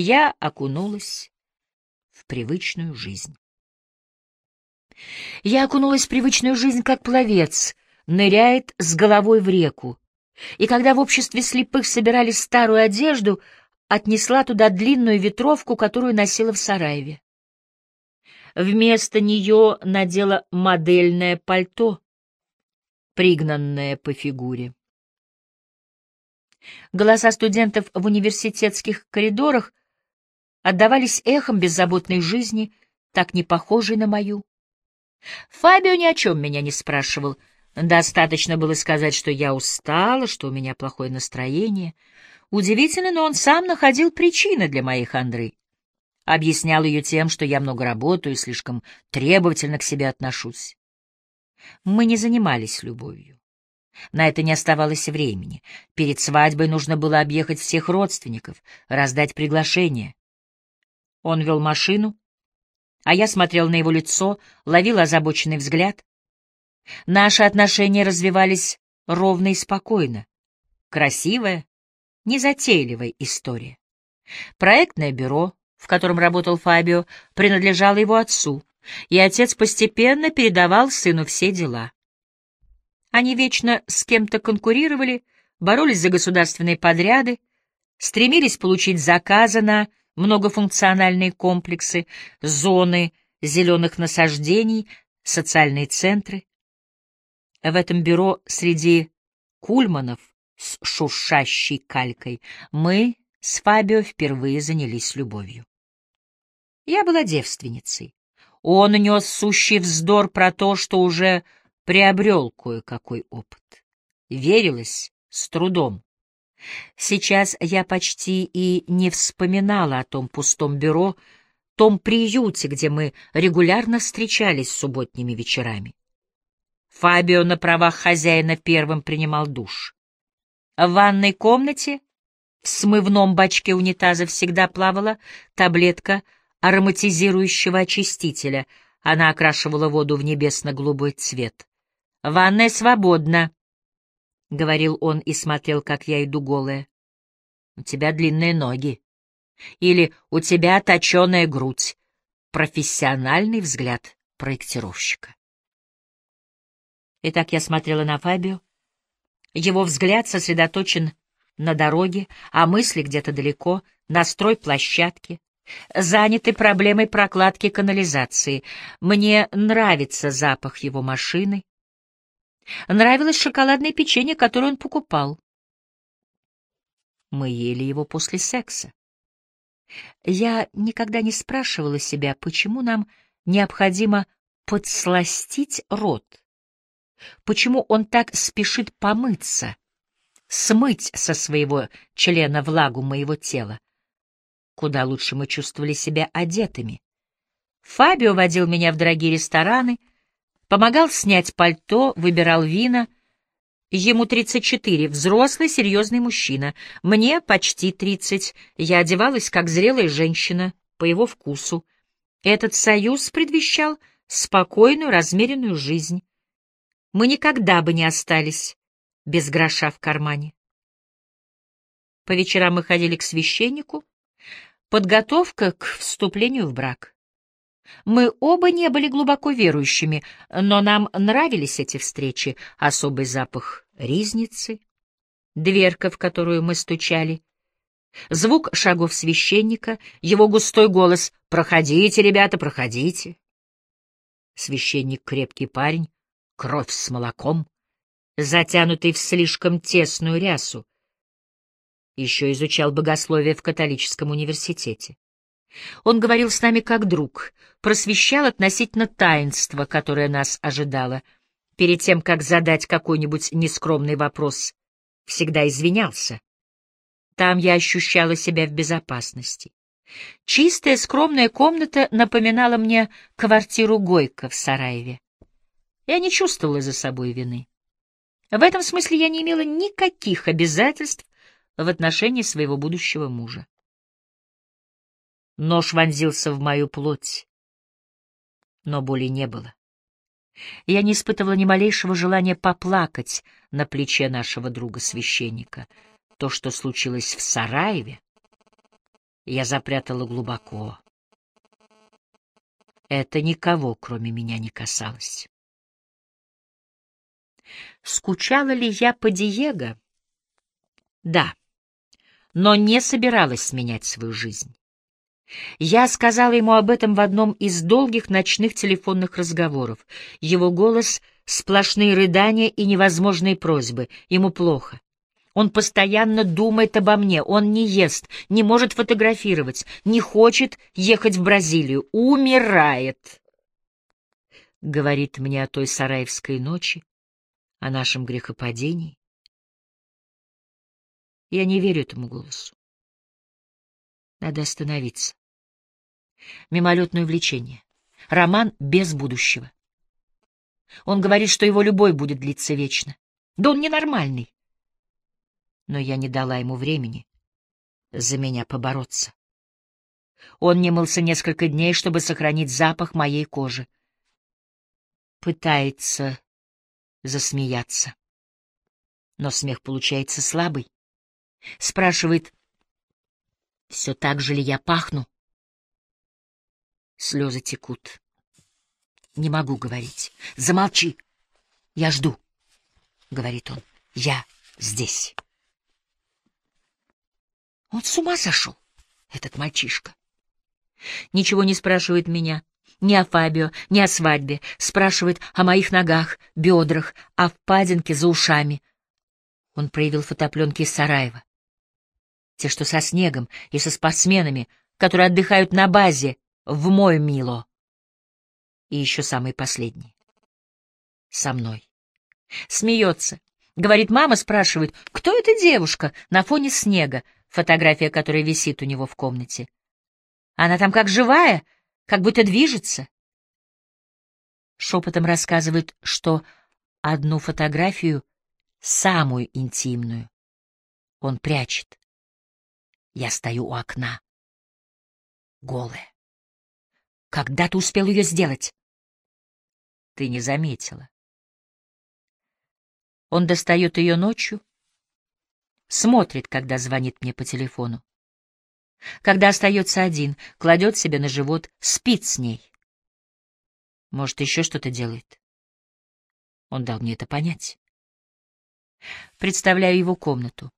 я окунулась в привычную жизнь. Я окунулась в привычную жизнь, как пловец ныряет с головой в реку, и когда в обществе слепых собирали старую одежду, отнесла туда длинную ветровку, которую носила в Сараеве. Вместо нее надела модельное пальто, пригнанное по фигуре. Голоса студентов в университетских коридорах отдавались эхом беззаботной жизни, так не похожей на мою. Фабио ни о чем меня не спрашивал. Достаточно было сказать, что я устала, что у меня плохое настроение. Удивительно, но он сам находил причины для моей хандры. Объяснял ее тем, что я много работаю и слишком требовательно к себе отношусь. Мы не занимались любовью. На это не оставалось времени. Перед свадьбой нужно было объехать всех родственников, раздать приглашение. Он вел машину, а я смотрел на его лицо, ловил озабоченный взгляд. Наши отношения развивались ровно и спокойно. Красивая, незатейливая история. Проектное бюро, в котором работал Фабио, принадлежало его отцу, и отец постепенно передавал сыну все дела. Они вечно с кем-то конкурировали, боролись за государственные подряды, стремились получить заказы на многофункциональные комплексы, зоны зеленых насаждений, социальные центры. В этом бюро среди кульманов с шуршащей калькой мы с Фабио впервые занялись любовью. Я была девственницей. Он нес сущий вздор про то, что уже приобрел кое-какой опыт. Верилось с трудом. Сейчас я почти и не вспоминала о том пустом бюро, том приюте, где мы регулярно встречались субботними вечерами. Фабио на правах хозяина первым принимал душ. В ванной комнате в смывном бачке унитаза всегда плавала таблетка ароматизирующего очистителя. Она окрашивала воду в небесно-голубой цвет. «Ванная свободна», — говорил он и смотрел, как я иду голая. «У тебя длинные ноги». Или «У тебя точеная грудь». Профессиональный взгляд проектировщика. Итак, я смотрела на Фабио. Его взгляд сосредоточен на дороге, а мысли где-то далеко, на стройплощадке, заняты проблемой прокладки канализации. Мне нравится запах его машины, Нравилось шоколадное печенье, которое он покупал. Мы ели его после секса. Я никогда не спрашивала себя, почему нам необходимо подсластить рот. Почему он так спешит помыться, смыть со своего члена влагу моего тела? Куда лучше мы чувствовали себя одетыми. Фабио водил меня в дорогие рестораны — Помогал снять пальто, выбирал вина. Ему 34, взрослый, серьезный мужчина. Мне почти 30. Я одевалась как зрелая женщина, по его вкусу. Этот союз предвещал спокойную, размеренную жизнь. Мы никогда бы не остались без гроша в кармане. По вечерам мы ходили к священнику. Подготовка к вступлению в брак. Мы оба не были глубоко верующими, но нам нравились эти встречи, особый запах ризницы, дверка, в которую мы стучали, звук шагов священника, его густой голос «Проходите, ребята, проходите». Священник — крепкий парень, кровь с молоком, затянутый в слишком тесную рясу. Еще изучал богословие в католическом университете. Он говорил с нами как друг, просвещал относительно таинства, которое нас ожидало. Перед тем, как задать какой-нибудь нескромный вопрос, всегда извинялся. Там я ощущала себя в безопасности. Чистая, скромная комната напоминала мне квартиру Гойко в Сараеве. Я не чувствовала за собой вины. В этом смысле я не имела никаких обязательств в отношении своего будущего мужа. Нож вонзился в мою плоть, но боли не было. Я не испытывала ни малейшего желания поплакать на плече нашего друга-священника. То, что случилось в Сараеве, я запрятала глубоко. Это никого, кроме меня, не касалось. Скучала ли я по Диего? Да, но не собиралась менять свою жизнь. Я сказала ему об этом в одном из долгих ночных телефонных разговоров. Его голос — сплошные рыдания и невозможные просьбы. Ему плохо. Он постоянно думает обо мне, он не ест, не может фотографировать, не хочет ехать в Бразилию, умирает. Говорит мне о той сараевской ночи, о нашем грехопадении. Я не верю этому голосу. Надо остановиться. Мимолетное влечение. Роман без будущего. Он говорит, что его любовь будет длиться вечно. Да он ненормальный. Но я не дала ему времени за меня побороться. Он не мылся несколько дней, чтобы сохранить запах моей кожи. Пытается засмеяться. Но смех получается слабый. Спрашивает, все так же ли я пахну? Слезы текут. Не могу говорить. Замолчи. Я жду, — говорит он. Я здесь. Он с ума сошел, этот мальчишка. Ничего не спрашивает меня. Ни о Фабио, ни о свадьбе. Спрашивает о моих ногах, бедрах, о впадинке за ушами. Он проявил фотопленки из Сараева. Те, что со снегом и со спортсменами, которые отдыхают на базе в мой Мило. И еще самый последний. Со мной. Смеется. Говорит, мама спрашивает, кто эта девушка на фоне снега, фотография которой висит у него в комнате. Она там как живая, как будто движется. Шепотом рассказывает, что одну фотографию, самую интимную, он прячет. Я стою у окна. Голая. Когда ты успел ее сделать? Ты не заметила. Он достает ее ночью, смотрит, когда звонит мне по телефону. Когда остается один, кладет себе на живот, спит с ней. Может, еще что-то делает. Он дал мне это понять. Представляю его комнату.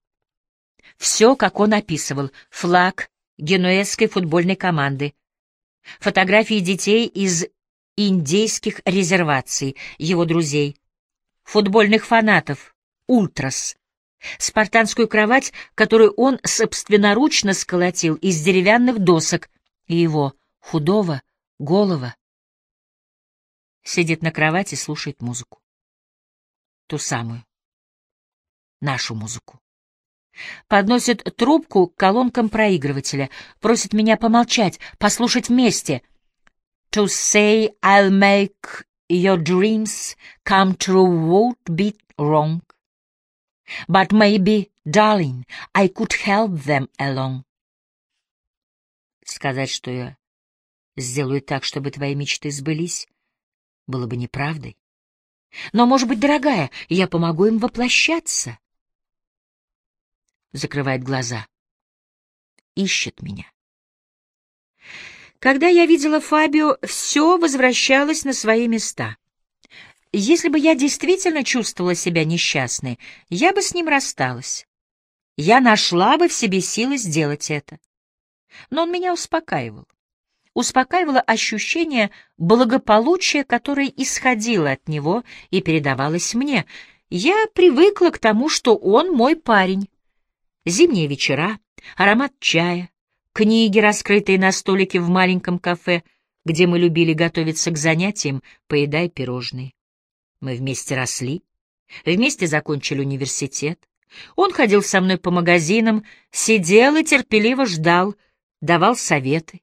Все, как он описывал. Флаг генуэзской футбольной команды. Фотографии детей из индейских резерваций, его друзей. Футбольных фанатов. Ультрас. Спартанскую кровать, которую он собственноручно сколотил из деревянных досок, и его худого, голого. Сидит на кровати, слушает музыку. Ту самую. Нашу музыку подносит трубку к колонкам проигрывателя, просит меня помолчать, послушать вместе. To say I'll make your dreams come true won't be wrong. But maybe, darling, I could help them along. Сказать, что я сделаю так, чтобы твои мечты сбылись, было бы неправдой. Но, может быть, дорогая, я помогу им воплощаться закрывает глаза. Ищет меня. Когда я видела Фабио, все возвращалось на свои места. Если бы я действительно чувствовала себя несчастной, я бы с ним рассталась. Я нашла бы в себе силы сделать это. Но он меня успокаивал. Успокаивало ощущение благополучия, которое исходило от него и передавалось мне. Я привыкла к тому, что он мой парень. Зимние вечера, аромат чая, книги, раскрытые на столике в маленьком кафе, где мы любили готовиться к занятиям, поедая пирожные. Мы вместе росли, вместе закончили университет. Он ходил со мной по магазинам, сидел и терпеливо ждал, давал советы.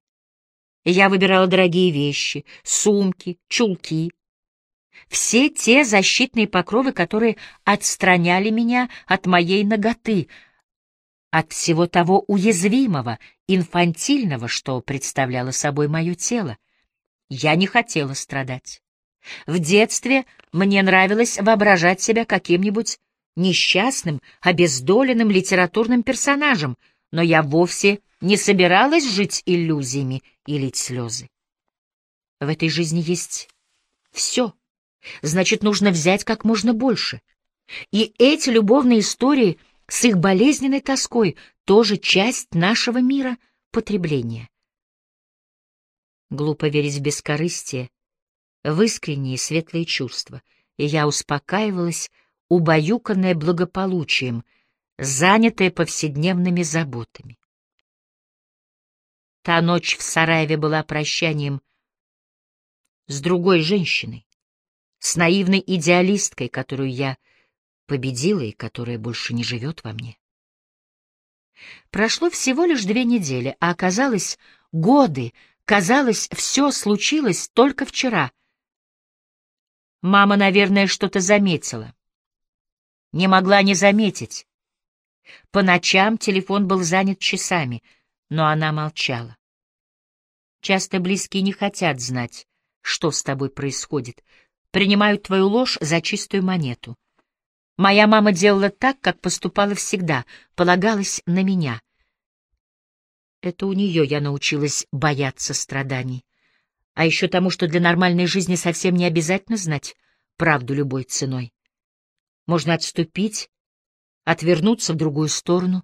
Я выбирала дорогие вещи, сумки, чулки. Все те защитные покровы, которые отстраняли меня от моей ноготы — от всего того уязвимого, инфантильного, что представляло собой мое тело. Я не хотела страдать. В детстве мне нравилось воображать себя каким-нибудь несчастным, обездоленным литературным персонажем, но я вовсе не собиралась жить иллюзиями и лить слезы. В этой жизни есть все. Значит, нужно взять как можно больше. И эти любовные истории с их болезненной тоской тоже часть нашего мира потребления. Глупо верить в бескорыстие, в искренние светлые чувства, и я успокаивалась, убаюканная благополучием, занятая повседневными заботами. Та ночь в Сараеве была прощанием с другой женщиной, с наивной идеалисткой, которую я победила и которая больше не живет во мне. Прошло всего лишь две недели, а оказалось годы, казалось, все случилось только вчера. Мама, наверное, что-то заметила. Не могла не заметить. По ночам телефон был занят часами, но она молчала. Часто близкие не хотят знать, что с тобой происходит, принимают твою ложь за чистую монету. Моя мама делала так, как поступала всегда, полагалась на меня. Это у нее я научилась бояться страданий. А еще тому, что для нормальной жизни совсем не обязательно знать правду любой ценой. Можно отступить, отвернуться в другую сторону,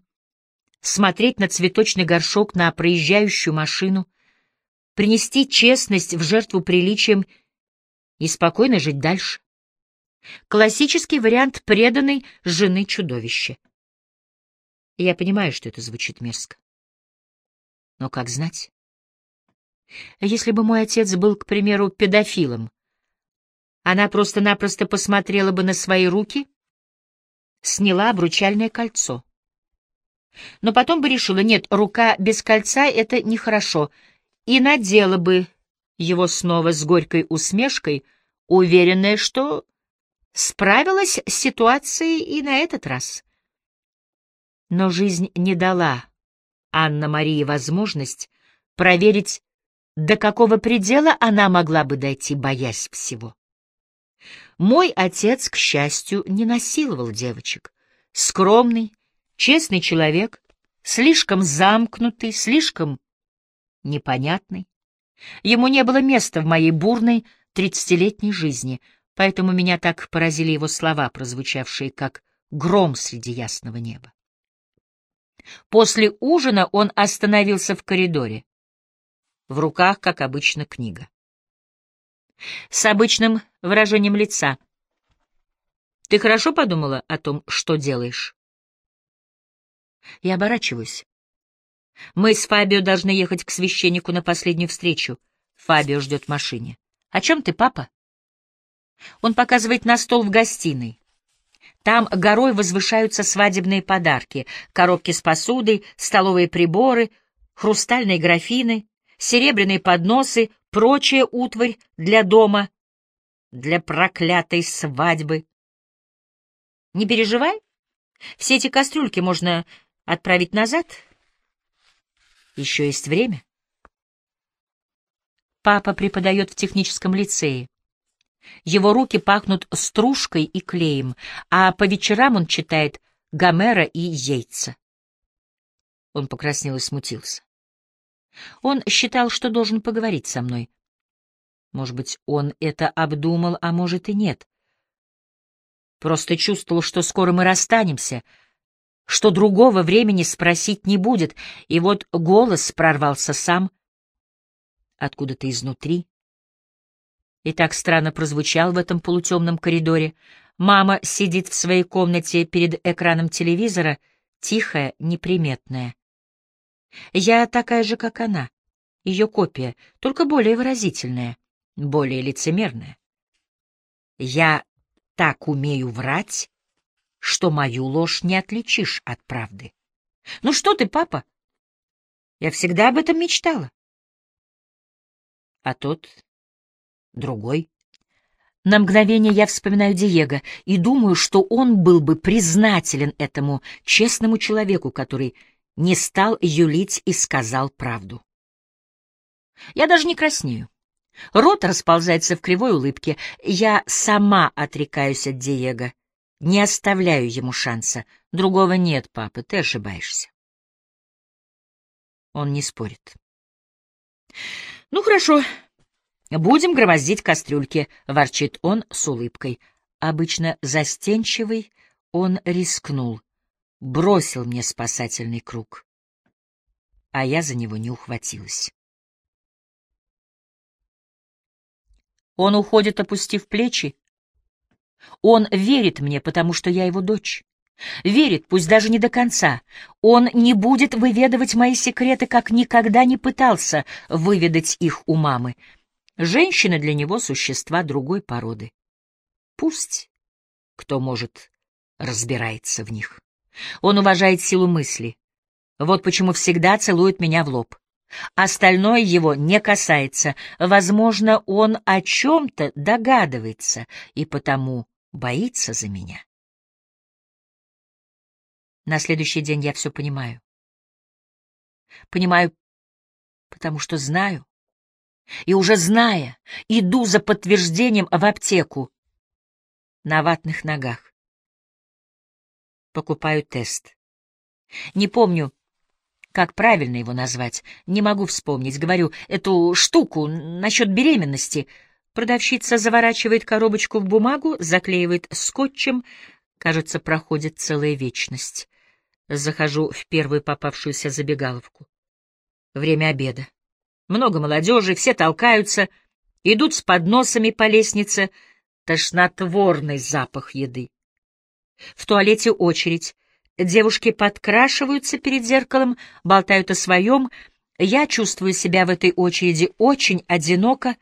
смотреть на цветочный горшок, на проезжающую машину, принести честность в жертву приличиям и спокойно жить дальше. Классический вариант преданной жены чудовища. Я понимаю, что это звучит мерзко. Но как знать? Если бы мой отец был, к примеру, педофилом, она просто-напросто посмотрела бы на свои руки, сняла обручальное кольцо. Но потом бы решила, нет, рука без кольца — это нехорошо, и надела бы его снова с горькой усмешкой, уверенная, что справилась с ситуацией и на этот раз. Но жизнь не дала Анна-Марии возможность проверить, до какого предела она могла бы дойти, боясь всего. Мой отец, к счастью, не насиловал девочек. Скромный, честный человек, слишком замкнутый, слишком непонятный. Ему не было места в моей бурной тридцатилетней жизни — поэтому меня так поразили его слова, прозвучавшие как гром среди ясного неба. После ужина он остановился в коридоре. В руках, как обычно, книга. С обычным выражением лица. «Ты хорошо подумала о том, что делаешь?» Я оборачиваюсь. Мы с Фабио должны ехать к священнику на последнюю встречу. Фабио ждет в машине. «О чем ты, папа?» Он показывает на стол в гостиной. Там горой возвышаются свадебные подарки, коробки с посудой, столовые приборы, хрустальные графины, серебряные подносы, прочая утварь для дома, для проклятой свадьбы. Не переживай, все эти кастрюльки можно отправить назад. Еще есть время. Папа преподает в техническом лицее. Его руки пахнут стружкой и клеем, а по вечерам он читает Гомера и Йейтса. Он покраснел и смутился. Он считал, что должен поговорить со мной. Может быть, он это обдумал, а может и нет. Просто чувствовал, что скоро мы расстанемся, что другого времени спросить не будет, и вот голос прорвался сам, откуда-то изнутри и так странно прозвучал в этом полутемном коридоре. Мама сидит в своей комнате перед экраном телевизора, тихая, неприметная. Я такая же, как она, ее копия, только более выразительная, более лицемерная. Я так умею врать, что мою ложь не отличишь от правды. Ну что ты, папа? Я всегда об этом мечтала. А тот другой. На мгновение я вспоминаю Диего и думаю, что он был бы признателен этому честному человеку, который не стал юлить и сказал правду. Я даже не краснею. Рот расползается в кривой улыбке. Я сама отрекаюсь от Диего. Не оставляю ему шанса. Другого нет, папа, ты ошибаешься. Он не спорит. «Ну, хорошо. Будем громоздить кастрюльки», — ворчит он с улыбкой. Обычно застенчивый, он рискнул, бросил мне спасательный круг, а я за него не ухватилась. Он уходит, опустив плечи. Он верит мне, потому что я его дочь. Верит, пусть даже не до конца. Он не будет выведывать мои секреты, как никогда не пытался выведать их у мамы. Женщины для него — существа другой породы. Пусть, кто может, разбирается в них. Он уважает силу мысли. Вот почему всегда целует меня в лоб. Остальное его не касается. Возможно, он о чем-то догадывается и потому боится за меня. На следующий день я все понимаю. Понимаю, потому что знаю. И уже зная, иду за подтверждением в аптеку. На ватных ногах. Покупаю тест. Не помню, как правильно его назвать. Не могу вспомнить. Говорю, эту штуку насчет беременности. Продавщица заворачивает коробочку в бумагу, заклеивает скотчем. Кажется, проходит целая вечность. Захожу в первую попавшуюся забегаловку. Время обеда. Много молодежи, все толкаются, идут с подносами по лестнице, тошнотворный запах еды. В туалете очередь. Девушки подкрашиваются перед зеркалом, болтают о своем. Я чувствую себя в этой очереди очень одиноко,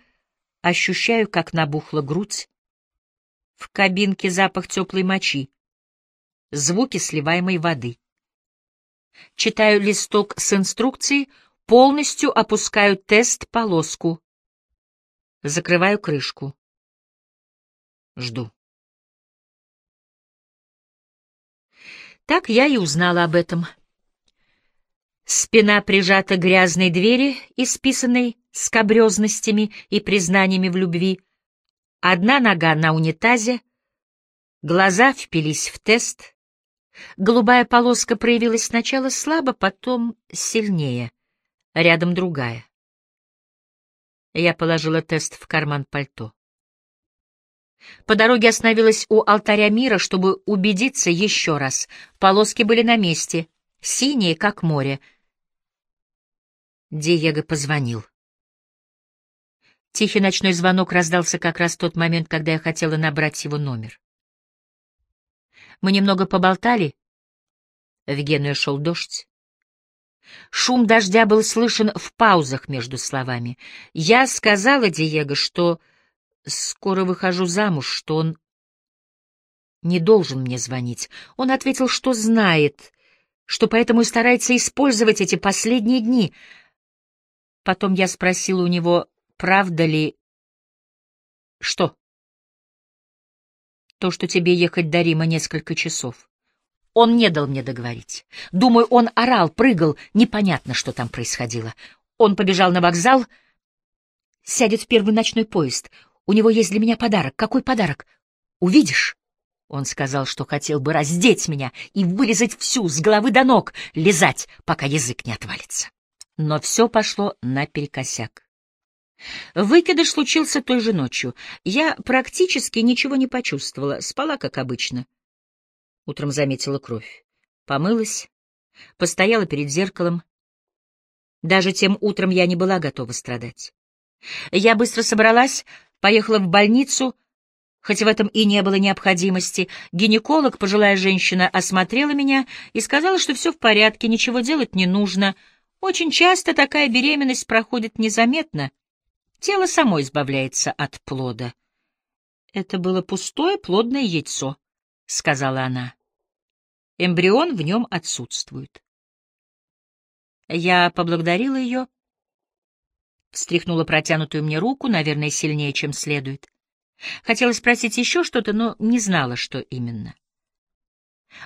ощущаю, как набухла грудь. В кабинке запах теплой мочи, звуки сливаемой воды. Читаю листок с инструкцией, полностью опускаю тест полоску. Закрываю крышку. Жду. Так я и узнала об этом. Спина прижата к грязной двери, исписанной скобрезностями и признаниями в любви. Одна нога на унитазе, глаза впились в тест — Голубая полоска проявилась сначала слабо, потом сильнее. Рядом другая. Я положила тест в карман пальто. По дороге остановилась у алтаря мира, чтобы убедиться еще раз. Полоски были на месте, синие, как море. Диего позвонил. Тихий ночной звонок раздался как раз в тот момент, когда я хотела набрать его номер. Мы немного поболтали. В Генуе шел дождь. Шум дождя был слышен в паузах между словами. Я сказала Диего, что скоро выхожу замуж, что он не должен мне звонить. Он ответил, что знает, что поэтому и старается использовать эти последние дни. Потом я спросила у него, правда ли... Что? то, что тебе ехать до Рима несколько часов. Он не дал мне договорить. Думаю, он орал, прыгал, непонятно, что там происходило. Он побежал на вокзал, сядет в первый ночной поезд. У него есть для меня подарок. Какой подарок? Увидишь? Он сказал, что хотел бы раздеть меня и вырезать всю, с головы до ног, лизать, пока язык не отвалится. Но все пошло наперекосяк. Выкидыш случился той же ночью. Я практически ничего не почувствовала, спала, как обычно. Утром заметила кровь. Помылась, постояла перед зеркалом. Даже тем утром я не была готова страдать. Я быстро собралась, поехала в больницу, хоть в этом и не было необходимости. Гинеколог, пожилая женщина, осмотрела меня и сказала, что все в порядке, ничего делать не нужно. Очень часто такая беременность проходит незаметно — Тело само избавляется от плода. Это было пустое плодное яйцо, — сказала она. Эмбрион в нем отсутствует. Я поблагодарила ее, встряхнула протянутую мне руку, наверное, сильнее, чем следует. Хотела спросить еще что-то, но не знала, что именно.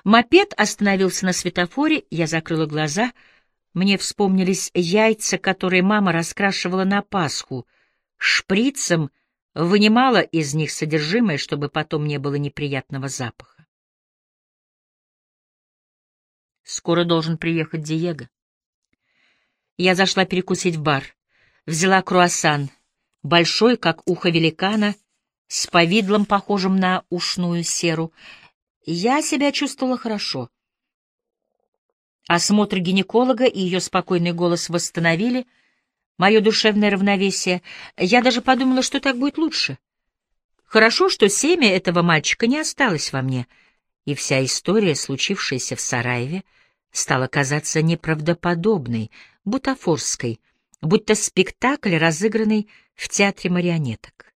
Мопед остановился на светофоре, я закрыла глаза. Мне вспомнились яйца, которые мама раскрашивала на Пасху — шприцем вынимала из них содержимое, чтобы потом не было неприятного запаха. Скоро должен приехать Диего. Я зашла перекусить в бар. Взяла круассан, большой, как ухо великана, с повидлом, похожим на ушную серу. Я себя чувствовала хорошо. Осмотр гинеколога и ее спокойный голос восстановили мое душевное равновесие. Я даже подумала, что так будет лучше. Хорошо, что семя этого мальчика не осталось во мне, и вся история, случившаяся в Сараеве, стала казаться неправдоподобной, бутафорской, будто спектакль, разыгранный в театре марионеток.